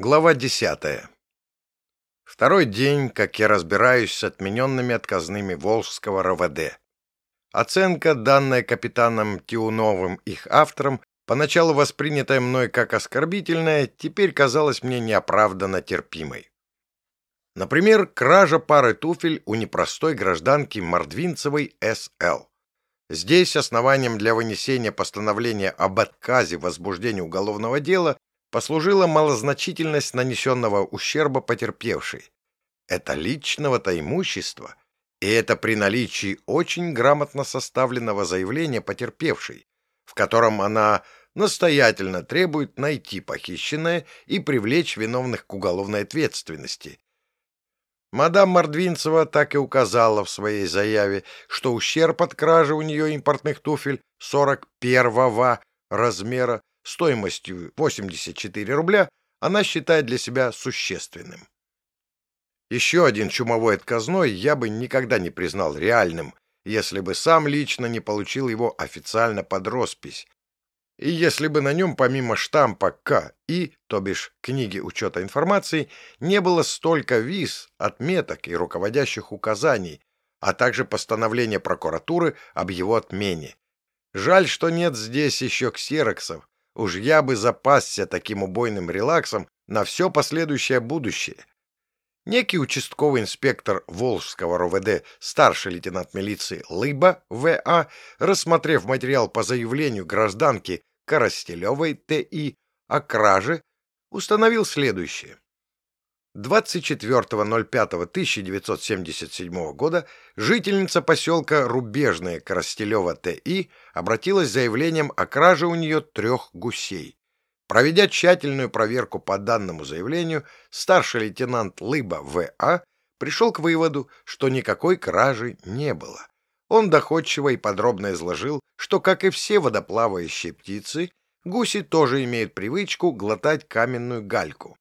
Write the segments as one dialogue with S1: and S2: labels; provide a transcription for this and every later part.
S1: Глава десятая. Второй день, как я разбираюсь с отмененными отказными Волжского РВД. Оценка, данная капитаном Тиуновым их автором, поначалу воспринятая мной как оскорбительная, теперь казалась мне неоправданно терпимой. Например, кража пары туфель у непростой гражданки Мордвинцевой С.Л. Здесь основанием для вынесения постановления об отказе в возбуждении уголовного дела послужила малозначительность нанесенного ущерба потерпевшей. Это личного-то имущества, и это при наличии очень грамотно составленного заявления потерпевшей, в котором она настоятельно требует найти похищенное и привлечь виновных к уголовной ответственности. Мадам Мордвинцева так и указала в своей заяве, что ущерб от кражи у нее импортных туфель 41-го размера стоимостью 84 рубля она считает для себя существенным. Еще один чумовой отказной я бы никогда не признал реальным, если бы сам лично не получил его официально под роспись. И если бы на нем помимо штампа К и, то бишь книги учета информации, не было столько виз, отметок и руководящих указаний, а также постановления прокуратуры об его отмене. Жаль, что нет здесь еще ксероксов, Уж я бы запасся таким убойным релаксом на все последующее будущее. Некий участковый инспектор Волжского РОВД, старший лейтенант милиции Лыба В.А., рассмотрев материал по заявлению гражданки Коростелевой Т.И. о краже, установил следующее. 24.05.1977 года жительница поселка Рубежное Коростелева Т.И. обратилась с заявлением о краже у нее трех гусей. Проведя тщательную проверку по данному заявлению, старший лейтенант Лыба В.А. пришел к выводу, что никакой кражи не было. Он доходчиво и подробно изложил, что, как и все водоплавающие птицы, гуси тоже имеют привычку глотать каменную гальку.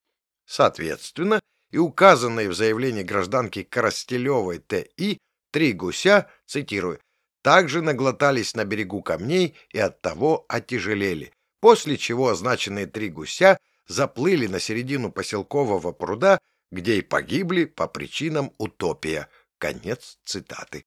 S1: Соответственно, и указанные в заявлении гражданки Коростелевой Т.И. три гуся, цитирую, также наглотались на берегу камней и оттого отяжелели, после чего означенные три гуся заплыли на середину поселкового пруда, где и погибли по причинам утопия. Конец цитаты.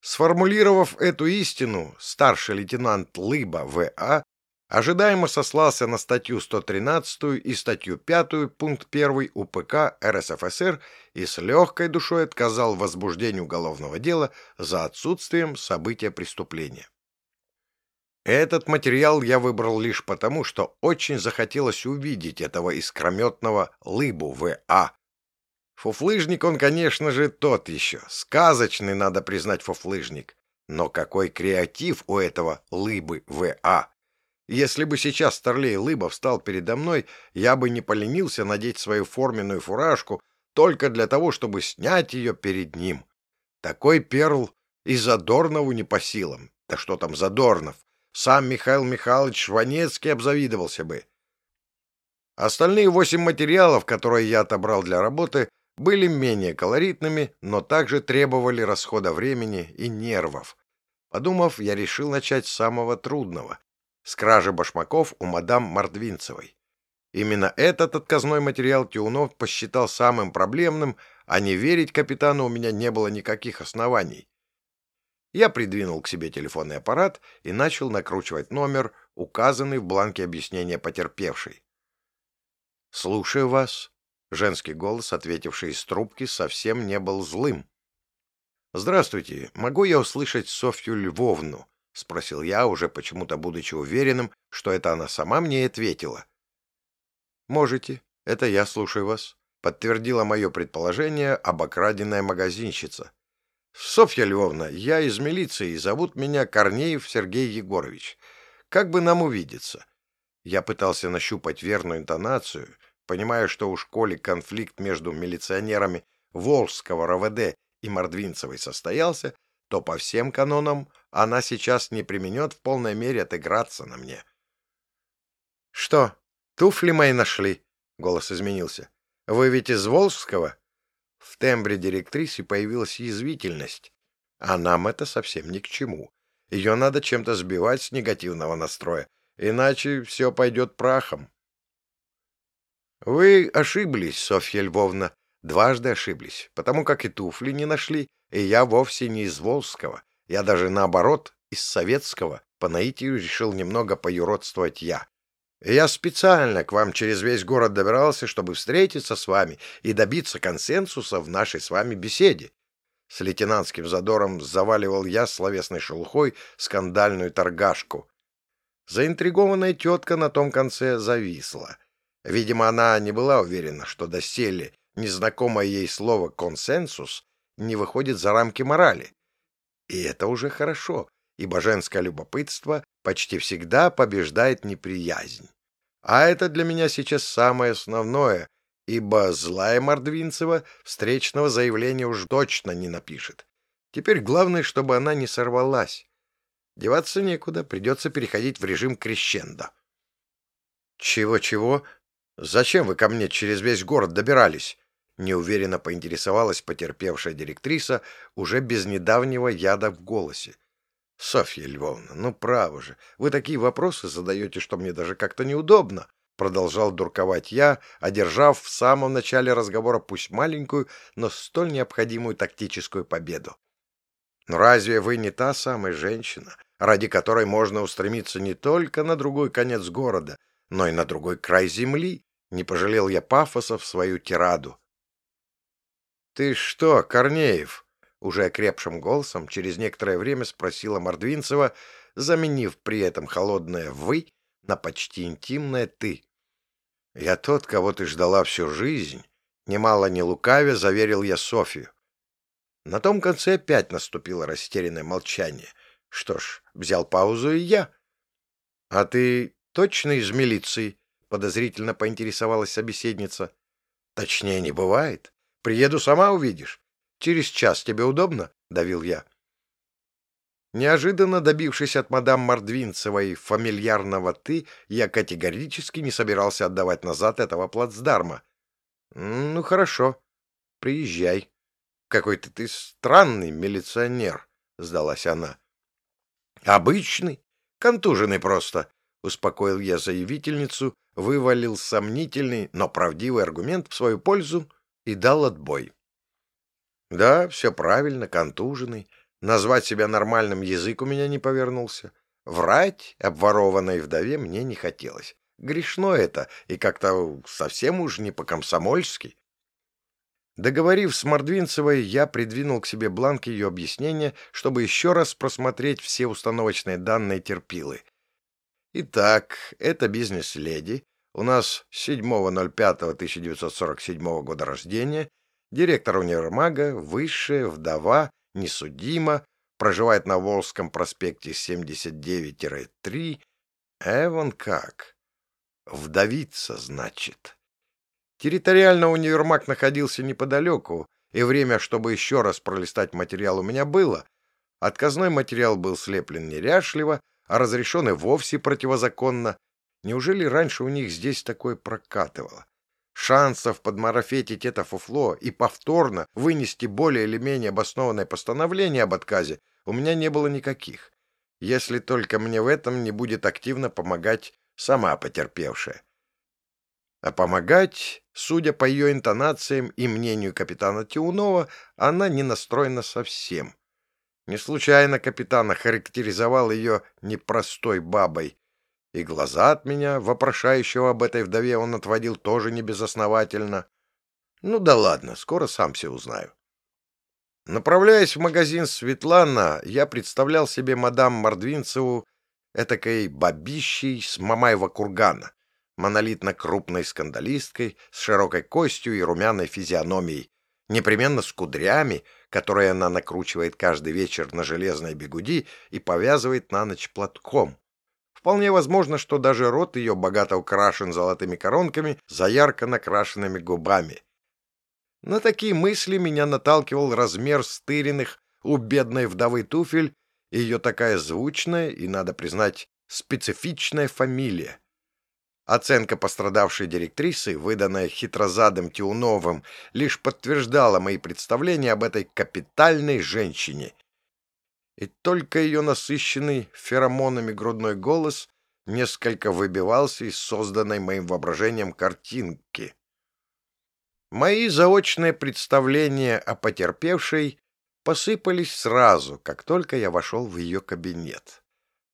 S1: Сформулировав эту истину, старший лейтенант Лыба В.А ожидаемо сослался на статью 113 и статью 5 пункт 1 УПК РСФСР и с легкой душой отказал в возбуждении уголовного дела за отсутствием события преступления. Этот материал я выбрал лишь потому, что очень захотелось увидеть этого искрометного лыбу В.А. Фуфлыжник он, конечно же, тот еще. Сказочный, надо признать, фуфлыжник. Но какой креатив у этого лыбы В.А. Если бы сейчас Старлей Лыбов встал передо мной, я бы не поленился надеть свою форменную фуражку только для того, чтобы снять ее перед ним. Такой перл и Задорнову не по силам. Да что там Задорнов? Сам Михаил Михайлович Шванецкий обзавидовался бы. Остальные восемь материалов, которые я отобрал для работы, были менее колоритными, но также требовали расхода времени и нервов. Подумав, я решил начать с самого трудного с кражи башмаков у мадам Мордвинцевой. Именно этот отказной материал Тиунов посчитал самым проблемным, а не верить капитану у меня не было никаких оснований. Я придвинул к себе телефонный аппарат и начал накручивать номер, указанный в бланке объяснения потерпевшей. «Слушаю вас». Женский голос, ответивший из трубки, совсем не был злым. «Здравствуйте. Могу я услышать Софью Львовну?» — спросил я, уже почему-то будучи уверенным, что это она сама мне ответила. «Можете. Это я слушаю вас», — подтвердила мое предположение обокраденная магазинщица. «Софья Львовна, я из милиции, и зовут меня Корнеев Сергей Егорович. Как бы нам увидеться?» Я пытался нащупать верную интонацию, понимая, что у школе конфликт между милиционерами Волжского РВД и Мордвинцевой состоялся, то по всем канонам она сейчас не применет в полной мере отыграться на мне. — Что, туфли мои нашли? — голос изменился. — Вы ведь из Волжского? В тембре директрисы появилась язвительность. А нам это совсем ни к чему. Ее надо чем-то сбивать с негативного настроя, иначе все пойдет прахом. Вы ошиблись, Софья Львовна, дважды ошиблись, потому как и туфли не нашли, и я вовсе не из Волжского, я даже наоборот, из Советского, по наитию решил немного поюродствовать я. И я специально к вам через весь город добирался, чтобы встретиться с вами и добиться консенсуса в нашей с вами беседе. С лейтенантским задором заваливал я словесной шелухой скандальную торгашку. Заинтригованная тетка на том конце зависла. Видимо, она не была уверена, что доселе незнакомое ей слово «консенсус» не выходит за рамки морали. И это уже хорошо, ибо женское любопытство почти всегда побеждает неприязнь. А это для меня сейчас самое основное, ибо злая Мордвинцева встречного заявления уж точно не напишет. Теперь главное, чтобы она не сорвалась. Деваться некуда, придется переходить в режим крещенда. «Чего-чего? Зачем вы ко мне через весь город добирались?» Неуверенно поинтересовалась потерпевшая директриса уже без недавнего яда в голосе. «Софья Львовна, ну право же, вы такие вопросы задаете, что мне даже как-то неудобно», продолжал дурковать я, одержав в самом начале разговора пусть маленькую, но столь необходимую тактическую победу. «Но разве вы не та самая женщина, ради которой можно устремиться не только на другой конец города, но и на другой край земли?» Не пожалел я пафоса в свою тираду. «Ты что, Корнеев?» Уже окрепшим голосом через некоторое время спросила Мордвинцева, заменив при этом холодное «вы» на почти интимное «ты». «Я тот, кого ты ждала всю жизнь», немало не лукавя, заверил я Софию. На том конце опять наступило растерянное молчание. Что ж, взял паузу и я. — А ты точно из милиции? — подозрительно поинтересовалась собеседница. — Точнее не бывает. Приеду, сама увидишь. Через час тебе удобно? — давил я. Неожиданно добившись от мадам Мордвинцевой фамильярного «ты», я категорически не собирался отдавать назад этого плацдарма. «Ну, хорошо. Приезжай. Какой-то ты странный милиционер», — сдалась она. «Обычный. Контуженный просто», — успокоил я заявительницу, вывалил сомнительный, но правдивый аргумент в свою пользу и дал отбой. Да, все правильно, контуженный. Назвать себя нормальным язык у меня не повернулся. Врать обворованной вдове мне не хотелось. Грешно это, и как-то совсем уж не по-комсомольски. Договорив с Мордвинцевой, я придвинул к себе бланк ее объяснения, чтобы еще раз просмотреть все установочные данные терпилы. Итак, это бизнес-леди. У нас 7.05.1947 года рождения — директор универмага, высшая, вдова, несудима, проживает на Волжском проспекте 79-3. Эван как? Вдовица, значит. Территориально универмаг находился неподалеку, и время, чтобы еще раз пролистать материал, у меня было. Отказной материал был слеплен неряшливо, а разрешенный вовсе противозаконно. Неужели раньше у них здесь такое прокатывало? Шансов подмарафетить это фуфло и повторно вынести более или менее обоснованное постановление об отказе у меня не было никаких, если только мне в этом не будет активно помогать сама потерпевшая. А помогать, судя по ее интонациям и мнению капитана Тиунова, она не настроена совсем. Не случайно капитан охарактеризовал ее непростой бабой, и глаза от меня, вопрошающего об этой вдове, он отводил тоже не безосновательно. Ну да ладно, скоро сам все узнаю. Направляясь в магазин Светлана, я представлял себе мадам Мордвинцеву этакой бабищей с Мамаева кургана, монолитно-крупной скандалисткой с широкой костью и румяной физиономией, непременно с кудрями, которые она накручивает каждый вечер на железной бегуди и повязывает на ночь платком. Вполне возможно, что даже рот ее богато украшен золотыми коронками за ярко накрашенными губами. На такие мысли меня наталкивал размер стыренных у бедной вдовы туфель и ее такая звучная и, надо признать, специфичная фамилия. Оценка пострадавшей директрисы, выданная хитрозадым Тиуновым, лишь подтверждала мои представления об этой капитальной женщине — и только ее насыщенный феромонами грудной голос несколько выбивался из созданной моим воображением картинки. Мои заочные представления о потерпевшей посыпались сразу, как только я вошел в ее кабинет.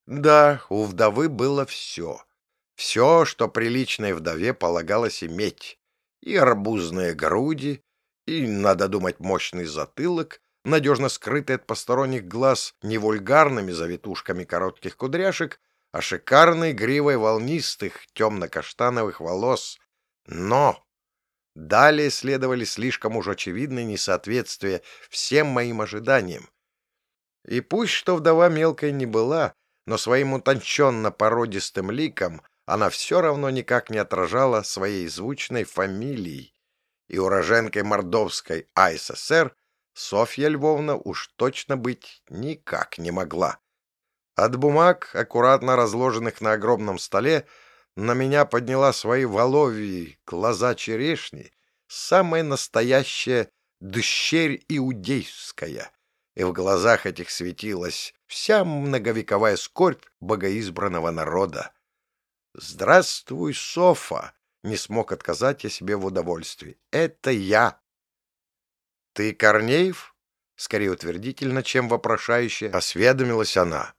S1: Да, у вдовы было все. Все, что приличной вдове полагалось иметь. И арбузные груди, и, надо думать, мощный затылок, надежно скрытый от посторонних глаз не вульгарными завитушками коротких кудряшек, а шикарной гривой волнистых темно-каштановых волос. Но далее следовали слишком уж очевидные несоответствия всем моим ожиданиям. И пусть что вдова мелкой не была, но своим утонченно-породистым ликом она все равно никак не отражала своей звучной фамилией, и уроженкой Мордовской АССР Софья Львовна уж точно быть никак не могла. От бумаг, аккуратно разложенных на огромном столе, на меня подняла свои воловьи глаза черешни, самая настоящая дщерь иудейская, и в глазах этих светилась вся многовековая скорбь богоизбранного народа. «Здравствуй, Софа!» — не смог отказать я себе в удовольствии. «Это я!» «Ты Корнеев?» — скорее утвердительно, чем вопрошающе, осведомилась она.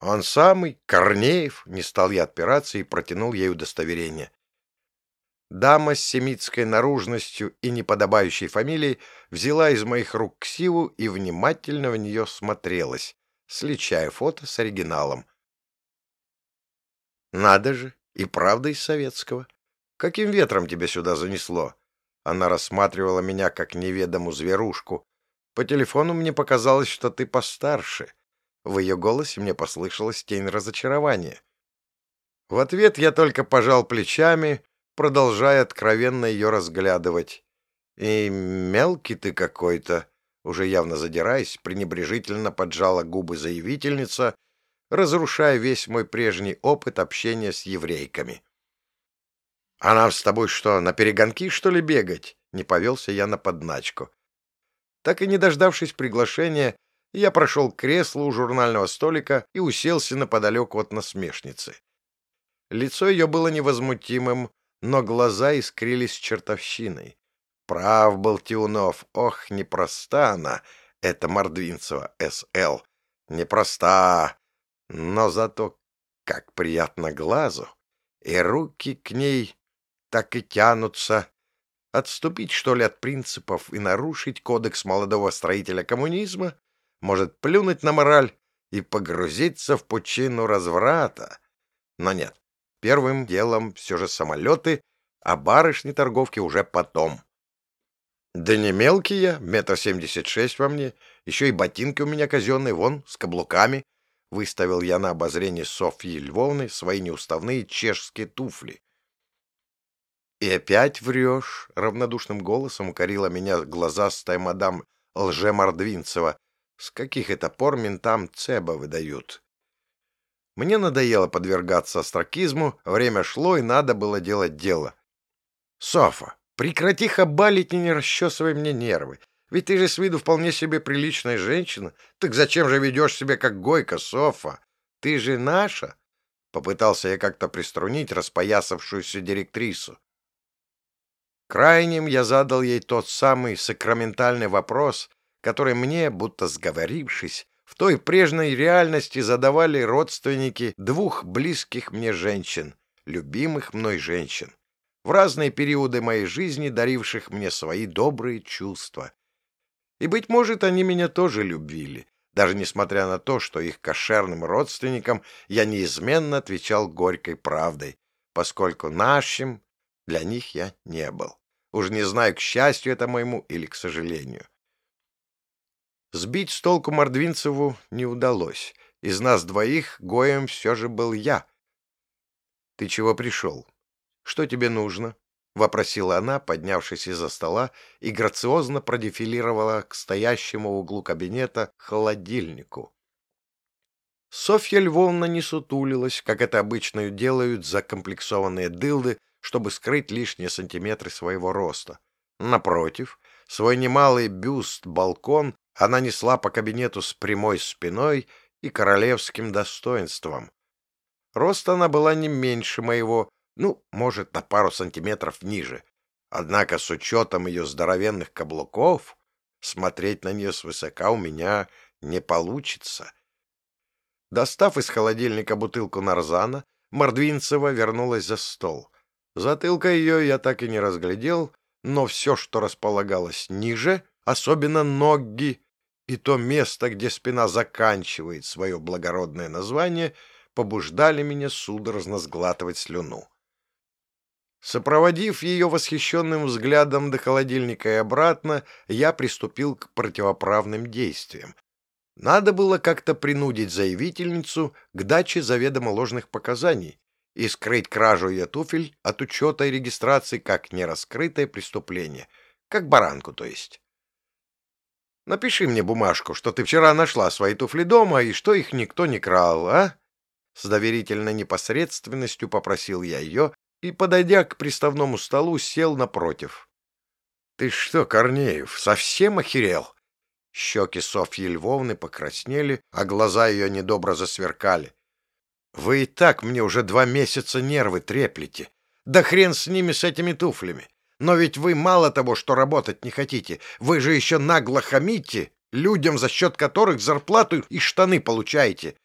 S1: «Он самый, Корнеев!» — не стал я отпираться и протянул ей удостоверение. Дама с семитской наружностью и неподобающей фамилией взяла из моих рук ксиву и внимательно в нее смотрелась, сличая фото с оригиналом. «Надо же, и правда из советского. Каким ветром тебя сюда занесло?» Она рассматривала меня как неведому зверушку. По телефону мне показалось, что ты постарше. В ее голосе мне послышалась тень разочарования. В ответ я только пожал плечами, продолжая откровенно ее разглядывать. «И мелкий ты какой-то», уже явно задираясь, пренебрежительно поджала губы заявительница, разрушая весь мой прежний опыт общения с еврейками. «А нам с тобой что, на перегонки, что ли, бегать?» Не повелся я на подначку. Так и не дождавшись приглашения, я прошел к креслу у журнального столика и уселся неподалеку от насмешницы. Лицо ее было невозмутимым, но глаза искрились чертовщиной. Прав был Тиунов, ох, непроста она, это Мордвинцева, С.Л. Непроста, но зато как приятно глазу, и руки к ней так и тянутся. Отступить, что ли, от принципов и нарушить кодекс молодого строителя коммунизма? Может, плюнуть на мораль и погрузиться в пучину разврата? Но нет, первым делом все же самолеты, а барышни-торговки уже потом. Да не мелкий я, метр семьдесят шесть во мне, еще и ботинки у меня казенные, вон, с каблуками. Выставил я на обозрение Софьи Львовны свои неуставные чешские туфли. «И опять врешь!» — равнодушным голосом укорила меня глазастая мадам Лже-Мордвинцева. «С каких это пор ментам цеба выдают?» Мне надоело подвергаться астракизму, время шло, и надо было делать дело. «Софа, прекрати хабалить и не расчесывай мне нервы. Ведь ты же с виду вполне себе приличная женщина. Так зачем же ведешь себя как гойка, Софа? Ты же наша?» Попытался я как-то приструнить распоясавшуюся директрису. Крайним я задал ей тот самый сакраментальный вопрос, который мне, будто сговорившись, в той прежней реальности задавали родственники двух близких мне женщин, любимых мной женщин, в разные периоды моей жизни даривших мне свои добрые чувства. И, быть может, они меня тоже любили, даже несмотря на то, что их кошерным родственникам я неизменно отвечал горькой правдой, поскольку нашим для них я не был. Уж не знаю, к счастью это моему или к сожалению. Сбить с толку Мордвинцеву не удалось. Из нас двоих гоем все же был я. — Ты чего пришел? Что тебе нужно? — вопросила она, поднявшись из-за стола, и грациозно продефилировала к стоящему в углу кабинета холодильнику. Софья Львовна не сутулилась, как это обычно делают закомплексованные дылды, чтобы скрыть лишние сантиметры своего роста. Напротив, свой немалый бюст-балкон она несла по кабинету с прямой спиной и королевским достоинством. Рост она была не меньше моего, ну, может, на пару сантиметров ниже, Однако с учетом ее здоровенных каблуков смотреть на нее свысока у меня не получится. Достав из холодильника бутылку нарзана, Мордвинцева вернулась за стол. Затылка ее я так и не разглядел, но все, что располагалось ниже, особенно ноги, и то место, где спина заканчивает свое благородное название, побуждали меня судорожно сглатывать слюну. Сопроводив ее восхищенным взглядом до холодильника и обратно, я приступил к противоправным действиям. Надо было как-то принудить заявительницу к даче заведомо ложных показаний и скрыть кражу ее туфель от учета и регистрации как нераскрытое преступление, как баранку, то есть. Напиши мне бумажку, что ты вчера нашла свои туфли дома и что их никто не крал, а? С доверительной непосредственностью попросил я ее, и, подойдя к приставному столу, сел напротив. — Ты что, Корнеев, совсем охерел? Щеки Софьи Львовны покраснели, а глаза ее недобро засверкали. — Вы и так мне уже два месяца нервы треплете. Да хрен с ними, с этими туфлями. Но ведь вы мало того, что работать не хотите, вы же еще нагло хамите людям, за счет которых зарплату и штаны получаете.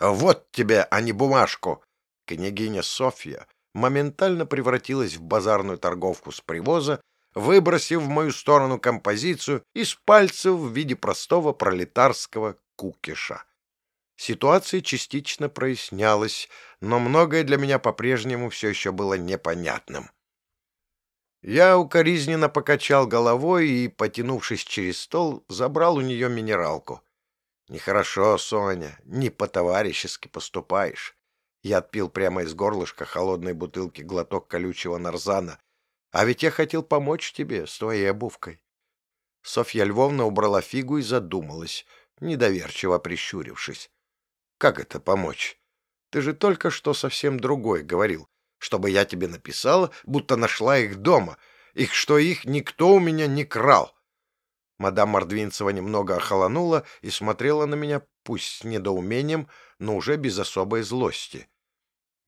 S1: Вот тебе, а не бумажку. Княгиня Софья моментально превратилась в базарную торговку с привоза, выбросив в мою сторону композицию из пальцев в виде простого пролетарского кукиша. Ситуация частично прояснялась, но многое для меня по-прежнему все еще было непонятным. Я укоризненно покачал головой и, потянувшись через стол, забрал у нее минералку. «Нехорошо, Соня, не по-товарищески поступаешь. Я отпил прямо из горлышка холодной бутылки глоток колючего нарзана. А ведь я хотел помочь тебе с твоей обувкой. Софья Львовна убрала фигу и задумалась, недоверчиво прищурившись. «Как это помочь? Ты же только что совсем другой говорил, чтобы я тебе написала, будто нашла их дома, их что их никто у меня не крал». Мадам Мордвинцева немного охолонула и смотрела на меня, пусть с недоумением, но уже без особой злости.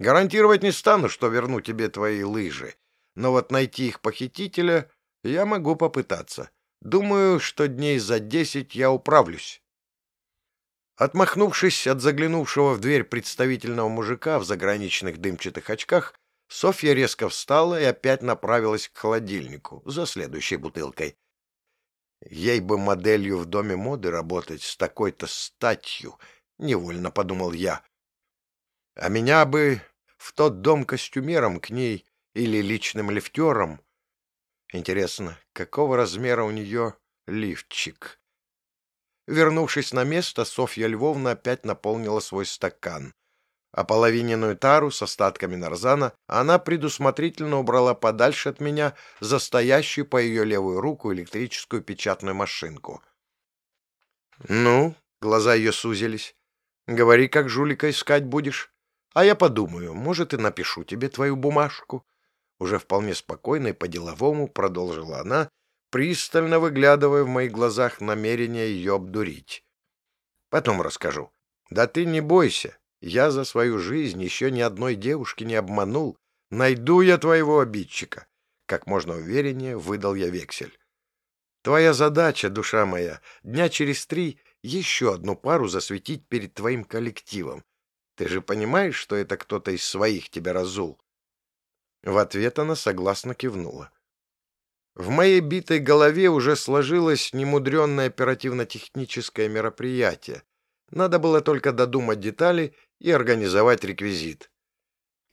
S1: Гарантировать не стану, что верну тебе твои лыжи, но вот найти их похитителя я могу попытаться. Думаю, что дней за десять я управлюсь. Отмахнувшись от заглянувшего в дверь представительного мужика в заграничных дымчатых очках, Софья резко встала и опять направилась к холодильнику за следующей бутылкой. Ей бы моделью в доме моды работать с такой-то статью, невольно подумал я. А меня бы в тот дом костюмером к ней или личным лифтером. Интересно, какого размера у нее лифчик? Вернувшись на место, Софья Львовна опять наполнила свой стакан. А половиненную тару с остатками нарзана она предусмотрительно убрала подальше от меня за стоящую по ее левую руку электрическую печатную машинку. «Ну?» — глаза ее сузились. «Говори, как жулика искать будешь?» А я подумаю, может, и напишу тебе твою бумажку. Уже вполне спокойно и по-деловому продолжила она, пристально выглядывая в моих глазах намерение ее обдурить. Потом расскажу. Да ты не бойся, я за свою жизнь еще ни одной девушки не обманул. Найду я твоего обидчика. Как можно увереннее выдал я вексель. Твоя задача, душа моя, дня через три еще одну пару засветить перед твоим коллективом, ты же понимаешь, что это кто-то из своих тебя разул?» В ответ она согласно кивнула. В моей битой голове уже сложилось немудренное оперативно-техническое мероприятие. Надо было только додумать детали и организовать реквизит.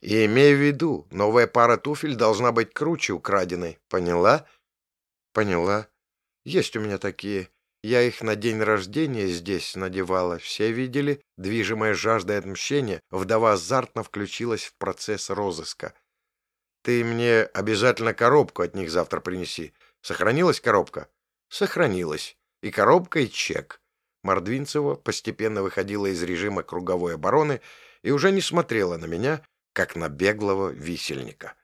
S1: И имей в виду, новая пара туфель должна быть круче украденной. Поняла? Поняла. Есть у меня такие. Я их на день рождения здесь надевала. Все видели, движимая жаждой отмщения, вдова азартно включилась в процесс розыска. Ты мне обязательно коробку от них завтра принеси. Сохранилась коробка? Сохранилась. И коробка, и чек. Мордвинцева постепенно выходила из режима круговой обороны и уже не смотрела на меня, как на беглого висельника.